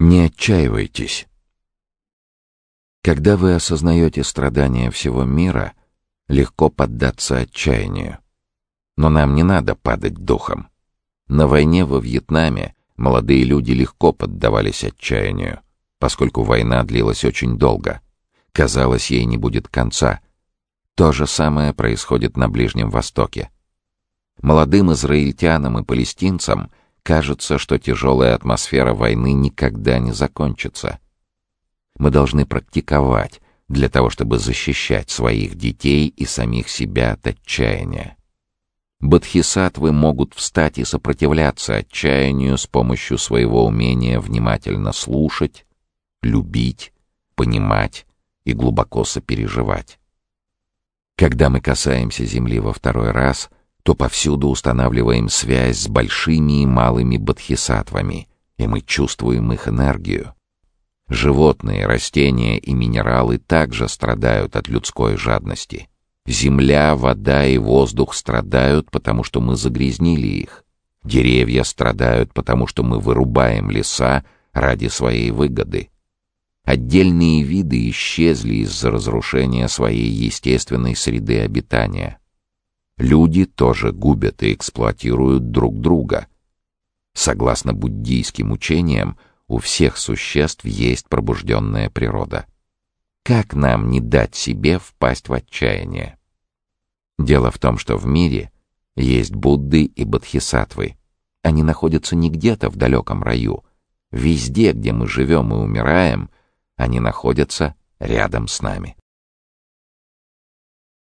Не отчаивайтесь. Когда вы осознаете страдания всего мира, легко поддаться отчаянию. Но нам не надо падать духом. На войне во Вьетнаме молодые люди легко поддавались отчаянию, поскольку война длилась очень долго. Казалось, ей не будет конца. То же самое происходит на Ближнем Востоке. Молодым израильтянам и палестинцам Кажется, что тяжелая атмосфера войны никогда не закончится. Мы должны практиковать для того, чтобы защищать своих детей и самих себя от отчаяния. Бодхисаттвы могут встать и сопротивляться отчаянию с помощью своего умения внимательно слушать, любить, понимать и глубоко сопереживать. Когда мы касаемся Земли во второй раз — то повсюду устанавливаем связь с большими и малыми бодхисаттвами, и мы чувствуем их энергию. Животные, растения и минералы также страдают от людской жадности. Земля, вода и воздух страдают, потому что мы загрязнили их. Деревья страдают, потому что мы вырубаем леса ради своей выгоды. Отдельные виды исчезли из-за разрушения своей естественной среды обитания. Люди тоже губят и эксплуатируют друг друга. Согласно буддийским учениям, у всех существ есть пробужденная природа. Как нам не дать себе впасть в отчаяние? Дело в том, что в мире есть Будды и Бодхисаттвы. Они находятся не где-то в далеком раю. Везде, где мы живем и умираем, они находятся рядом с нами.